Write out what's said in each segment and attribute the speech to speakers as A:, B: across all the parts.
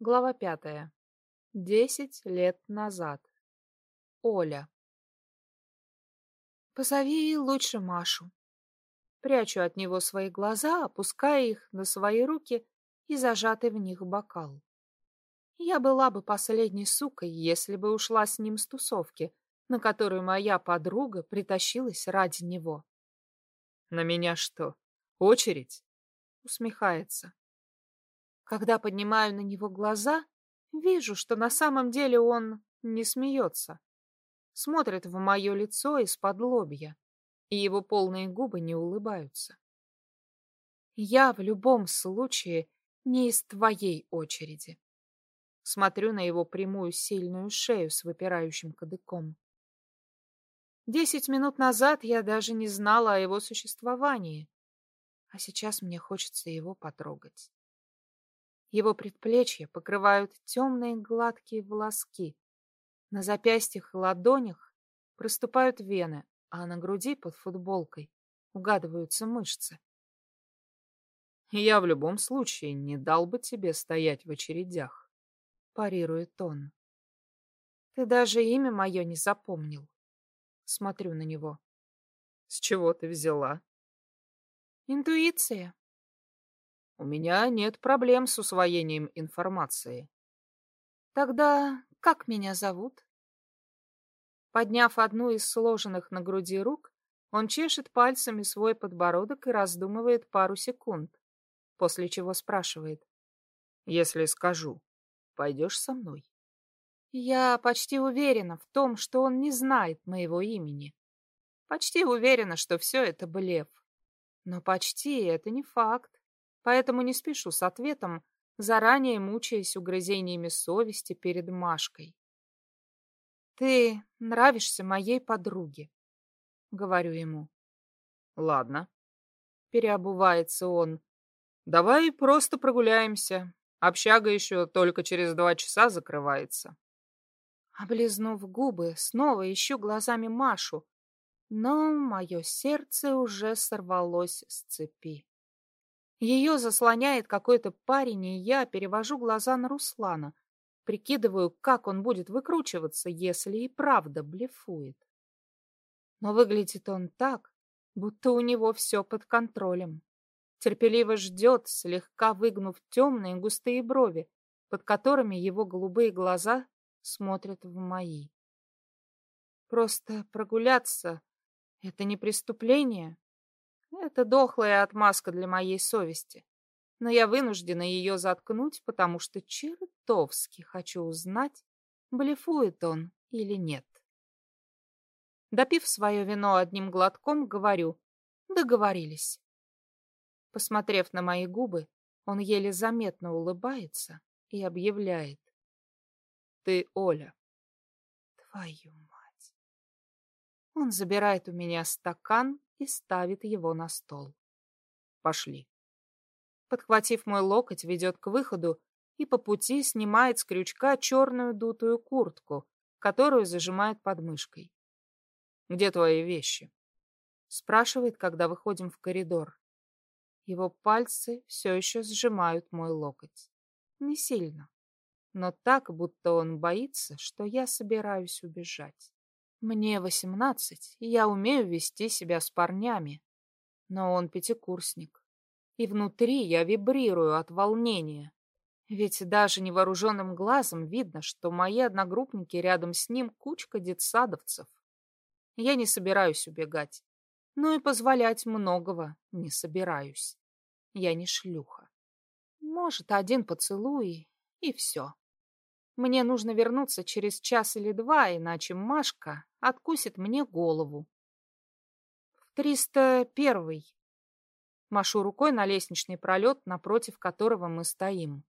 A: Глава пятая. Десять лет назад. Оля. Позови лучше Машу. Прячу от него свои глаза, опуская их на свои руки и зажатый в них бокал. Я была бы последней сукой, если бы ушла с ним с тусовки, на которую моя подруга притащилась ради него.
B: На меня что, очередь?
A: Усмехается. Когда поднимаю на него глаза, вижу, что на самом деле он не смеется. Смотрит в мое лицо из-под лобья, и его полные губы не улыбаются. Я в любом случае не из твоей очереди. Смотрю на его прямую сильную шею с выпирающим кадыком. Десять минут назад я даже не знала о его существовании, а сейчас мне хочется его потрогать. Его предплечья покрывают темные гладкие волоски. На запястьях и ладонях проступают вены, а на груди под футболкой угадываются мышцы.
B: «Я в любом случае не дал бы тебе стоять в очередях», — парирует он.
A: «Ты даже имя мое не запомнил». Смотрю на него.
B: «С чего ты взяла?»
A: «Интуиция»,
B: у меня нет проблем с усвоением информации.
A: Тогда как меня зовут? Подняв одну из сложенных на груди рук, он чешет пальцами свой подбородок и раздумывает пару секунд, после чего спрашивает.
B: Если скажу, пойдешь со мной?
A: Я почти уверена в том, что он не знает моего имени. Почти уверена, что все это блеф. Но почти это не факт поэтому не спешу с ответом, заранее мучаясь угрызениями совести перед Машкой. «Ты нравишься моей подруге», — говорю ему.
B: «Ладно», —
A: переобувается он.
B: «Давай просто прогуляемся. Общага еще только через два часа закрывается».
A: Облизнув губы, снова ищу глазами Машу, но мое сердце уже сорвалось с цепи. Ее заслоняет какой-то парень, и я перевожу глаза на Руслана, прикидываю, как он будет выкручиваться, если и правда блефует. Но выглядит он так, будто у него все под контролем. Терпеливо ждет, слегка выгнув темные густые брови, под которыми его голубые глаза смотрят в мои. Просто прогуляться — это не преступление, это дохлая отмазка для моей совести. Но я вынуждена ее заткнуть, потому что чертовски хочу узнать, блефует он или нет. Допив свое вино одним глотком, говорю, договорились. Посмотрев на мои губы, он еле заметно улыбается и объявляет.
B: Ты Оля.
A: Твою мать. Он забирает у меня стакан и ставит его на стол.
B: Пошли.
A: Подхватив мой локоть, ведет к выходу и по пути снимает с крючка черную дутую куртку, которую зажимает под мышкой.
B: «Где твои вещи?»
A: Спрашивает, когда выходим в коридор. Его пальцы все еще сжимают мой локоть. Не сильно, но так, будто он боится, что я собираюсь убежать. Мне восемнадцать, и я умею вести себя с парнями. Но он пятикурсник. И внутри я вибрирую от волнения. Ведь даже невооруженным глазом видно, что мои одногруппники рядом с ним кучка детсадовцев. Я не собираюсь убегать, но и позволять многого не собираюсь. Я не шлюха. Может, один поцелуй, и все. Мне нужно вернуться через час или два, иначе Машка откусит мне голову. В триста первый. Машу рукой на лестничный пролет, напротив которого мы стоим.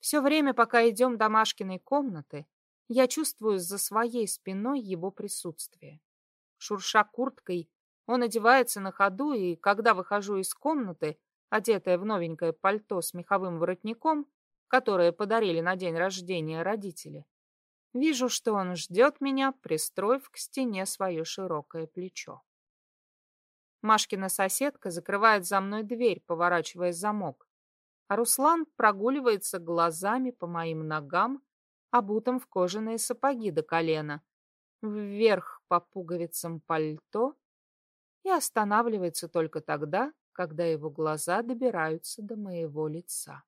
A: Все время, пока идем до Машкиной комнаты, я чувствую за своей спиной его присутствие. Шурша курткой, он одевается на ходу, и когда выхожу из комнаты, одетая в новенькое пальто с меховым воротником, которые подарили на день рождения родители. Вижу, что он ждет меня, пристроив к стене свое широкое плечо. Машкина соседка закрывает за мной дверь, поворачивая замок. а Руслан прогуливается глазами по моим ногам, обутым в кожаные сапоги до колена, вверх по пуговицам пальто и останавливается только тогда, когда его глаза добираются до моего лица.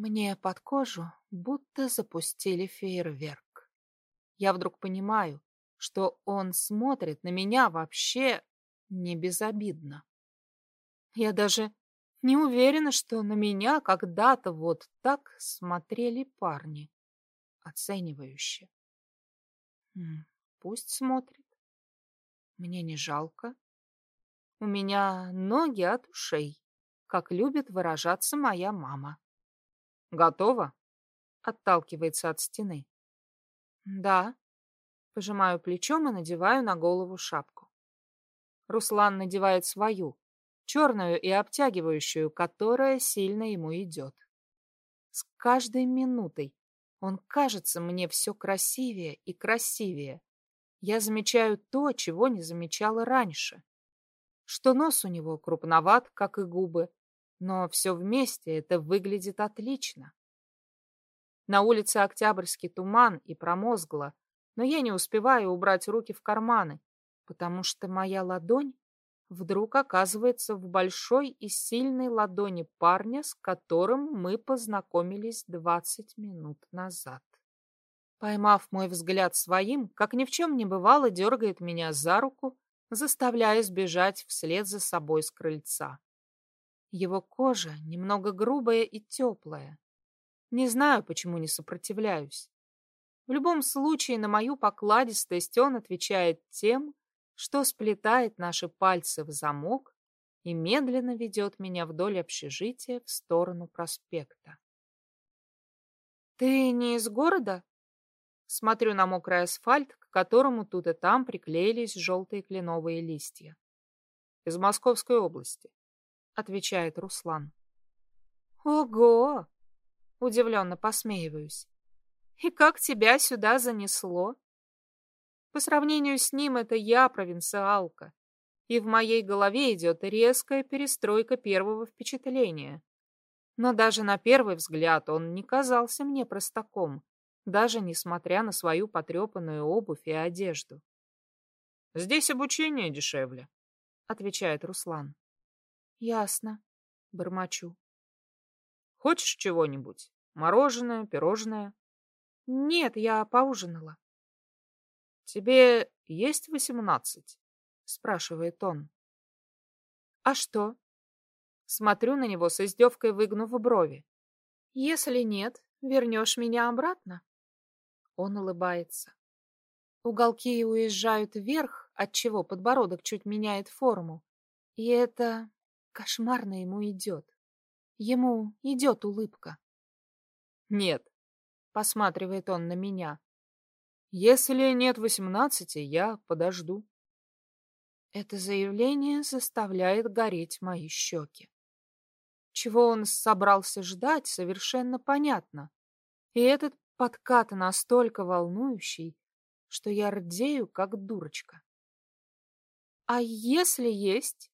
A: Мне под кожу будто запустили фейерверк. Я вдруг понимаю, что он смотрит на меня вообще не безобидно. Я даже не уверена, что на меня когда-то вот так смотрели парни, оценивающе. Пусть смотрит. Мне не жалко. У меня ноги от ушей, как любит выражаться моя мама.
B: Готово?
A: Отталкивается от стены. Да. Пожимаю плечом и надеваю на голову шапку. Руслан надевает свою, черную и обтягивающую, которая сильно ему идет. С каждой минутой он кажется мне все красивее и красивее. Я замечаю то, чего не замечала раньше. Что нос у него крупноват, как и губы, но все вместе это выглядит отлично. На улице Октябрьский туман и промозгло, но я не успеваю убрать руки в карманы, потому что моя ладонь вдруг оказывается в большой и сильной ладони парня, с которым мы познакомились двадцать минут назад. Поймав мой взгляд своим, как ни в чем не бывало, дергает меня за руку, заставляя сбежать вслед за собой с крыльца. Его кожа немного грубая и теплая. Не знаю, почему не сопротивляюсь. В любом случае, на мою покладистость он отвечает тем, что сплетает наши пальцы в замок и медленно ведет меня вдоль общежития в сторону проспекта. «Ты не из города?» Смотрю на мокрый асфальт, к которому тут и там приклеились желтые кленовые листья.
B: «Из Московской области», — отвечает Руслан.
A: «Ого!» — удивленно посмеиваюсь. «И как тебя сюда занесло?» По сравнению с ним это я провинциалка, и в моей голове идет резкая перестройка первого впечатления. Но даже на первый взгляд он не казался мне простаком, даже несмотря на свою потрепанную обувь и одежду.
B: «Здесь обучение дешевле», — отвечает Руслан.
A: «Ясно», — бормочу.
B: «Хочешь чего-нибудь? Мороженое, пирожное?»
A: «Нет, я поужинала».
B: «Тебе есть восемнадцать?» — спрашивает он.
A: «А что?» Смотрю на него с издевкой, выгнув брови. «Если нет, вернешь меня обратно?» Он улыбается. Уголки уезжают вверх, отчего подбородок чуть меняет форму. И это кошмарно ему идет. Ему идет улыбка.
B: «Нет», — посматривает он на меня. Если нет восемнадцати, я подожду.
A: Это заявление заставляет гореть мои щеки. Чего он собрался ждать, совершенно понятно. И этот подкат настолько волнующий, что я рдею, как дурочка. А если есть?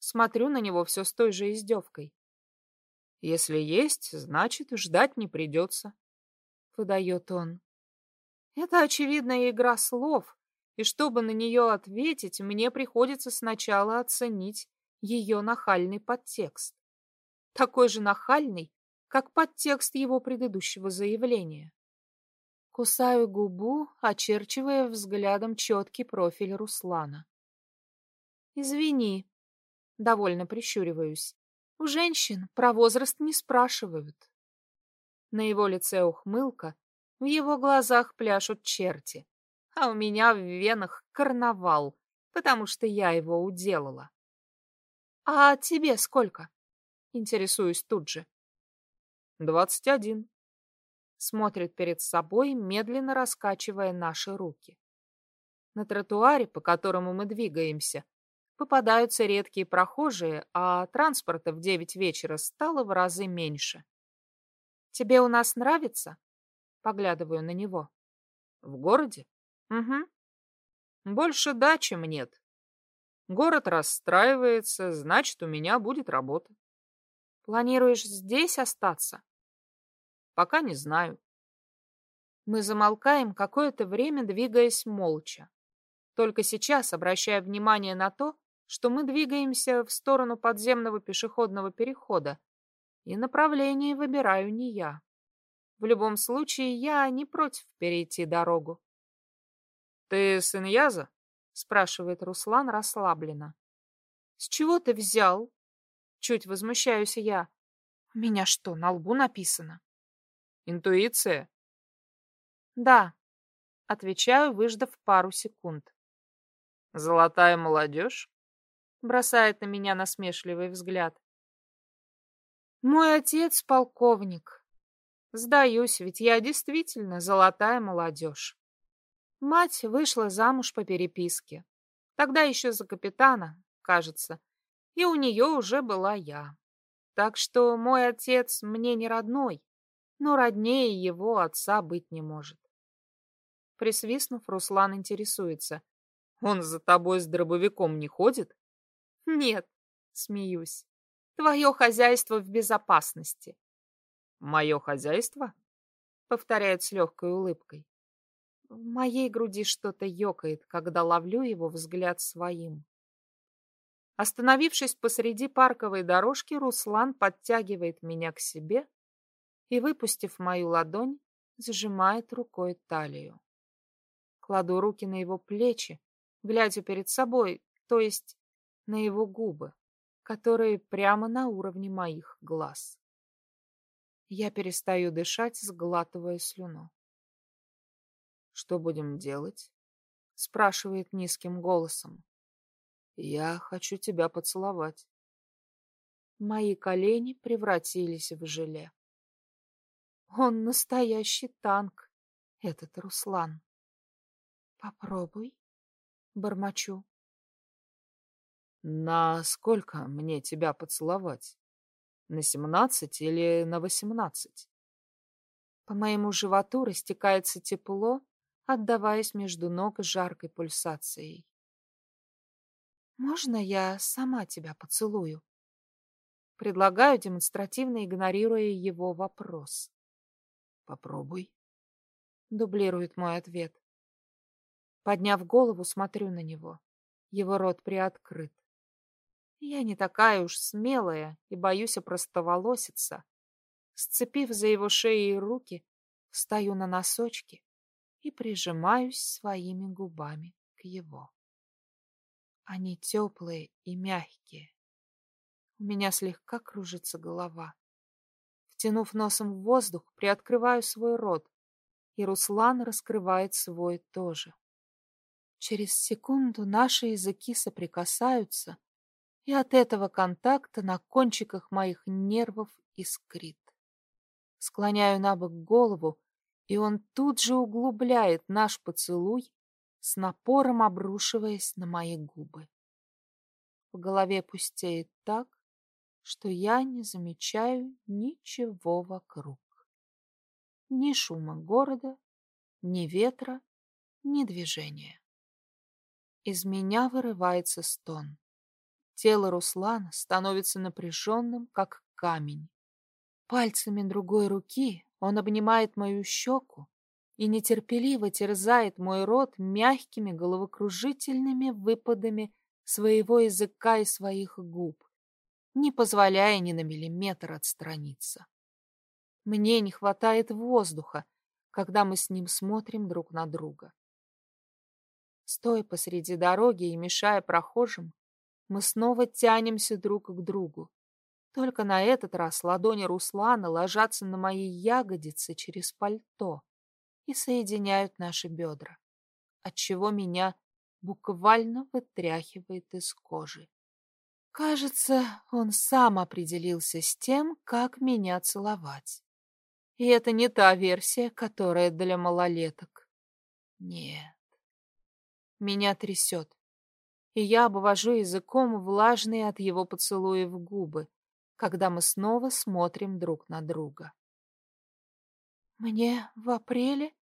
A: Смотрю на него все с той же издевкой.
B: Если есть, значит, ждать не придется, — выдает он.
A: Это очевидная игра слов, и чтобы на нее ответить, мне приходится сначала оценить ее нахальный подтекст. Такой же нахальный, как подтекст его предыдущего заявления. Кусаю губу, очерчивая взглядом четкий профиль Руслана. «Извини», — довольно прищуриваюсь, — «у женщин про возраст не спрашивают». На его лице ухмылка, в его глазах пляшут черти, а у меня в венах карнавал, потому что я его уделала. «А тебе сколько?» — интересуюсь тут же.
B: «Двадцать один», —
A: смотрит перед собой, медленно раскачивая наши руки. На тротуаре, по которому мы двигаемся, попадаются редкие прохожие, а транспорта в девять вечера стало в разы меньше. «Тебе у нас нравится?» Поглядываю на него.
B: В городе?
A: Угу.
B: Больше да, чем нет. Город расстраивается, значит, у меня будет работа.
A: Планируешь здесь остаться?
B: Пока не знаю.
A: Мы замолкаем какое-то время, двигаясь молча. Только сейчас обращая внимание на то, что мы двигаемся в сторону подземного пешеходного перехода, и направление выбираю не я. В любом случае, я не против перейти дорогу.
B: «Ты сын Яза?»
A: — спрашивает Руслан расслабленно. «С чего ты взял?» Чуть возмущаюсь я. «У меня что, на лбу написано?»
B: «Интуиция?»
A: «Да», — отвечаю, выждав пару секунд.
B: «Золотая молодежь?»
A: — бросает на меня насмешливый взгляд. «Мой отец — полковник. Сдаюсь, ведь я действительно золотая молодежь. Мать вышла замуж по переписке. Тогда еще за капитана, кажется, и у нее уже была я. Так что мой отец мне не родной, но роднее его отца быть не может. Присвистнув, Руслан интересуется.
B: «Он за тобой с дробовиком не ходит?»
A: «Нет», — смеюсь. «Твое хозяйство в безопасности».
B: «Мое хозяйство?»
A: — повторяет с легкой улыбкой. В моей груди что-то ёкает, когда ловлю его взгляд своим. Остановившись посреди парковой дорожки, Руслан подтягивает меня к себе и, выпустив мою ладонь, сжимает рукой талию. Кладу руки на его плечи, глядя перед собой, то есть на его губы, которые прямо на уровне моих глаз. Я перестаю дышать, сглатывая слюну.
B: Что будем делать?
A: Спрашивает низким голосом.
B: Я хочу тебя поцеловать.
A: Мои колени превратились в желе. Он настоящий танк, этот Руслан. Попробуй, бормочу.
B: На сколько мне тебя поцеловать? На семнадцать или на восемнадцать?
A: По моему животу растекается тепло, отдаваясь между ног жаркой пульсацией. «Можно я сама тебя поцелую?» Предлагаю, демонстративно игнорируя его вопрос.
B: «Попробуй», —
A: дублирует мой ответ. Подняв голову, смотрю на него. Его рот приоткрыт. Я не такая уж смелая и боюсь опростоволоситься. Сцепив за его шеей руки, встаю на носочки и прижимаюсь своими губами к его. Они теплые и мягкие. У меня слегка кружится голова. Втянув носом в воздух, приоткрываю свой рот, и Руслан раскрывает свой тоже. Через секунду наши языки соприкасаются, и от этого контакта на кончиках моих нервов искрит. Склоняю на бок голову, и он тут же углубляет наш поцелуй, с напором обрушиваясь на мои губы. В голове пустеет так, что я не замечаю ничего вокруг. Ни шума города, ни ветра, ни движения. Из меня вырывается стон. Тело Руслана становится напряженным, как камень. Пальцами другой руки он обнимает мою щеку и нетерпеливо терзает мой рот мягкими головокружительными выпадами своего языка и своих губ, не позволяя ни на миллиметр отстраниться. Мне не хватает воздуха, когда мы с ним смотрим друг на друга. Стоя посреди дороги и мешая прохожим, мы снова тянемся друг к другу, только на этот раз ладони Руслана ложатся на мои ягодицы через пальто и соединяют наши бедра, отчего меня буквально вытряхивает из кожи. Кажется, он сам определился с тем, как меня целовать. И это не та версия, которая для малолеток. Нет. Меня трясет, и я обвожу языком влажные от его поцелуев губы, когда мы снова смотрим друг на друга. «Мне в апреле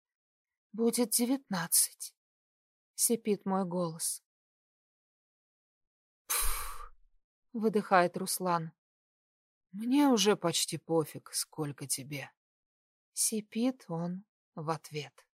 A: будет девятнадцать», — сипит мой голос. «Пф!» — выдыхает Руслан.
B: Мне уже почти пофиг, сколько тебе.
A: Сипит он в ответ.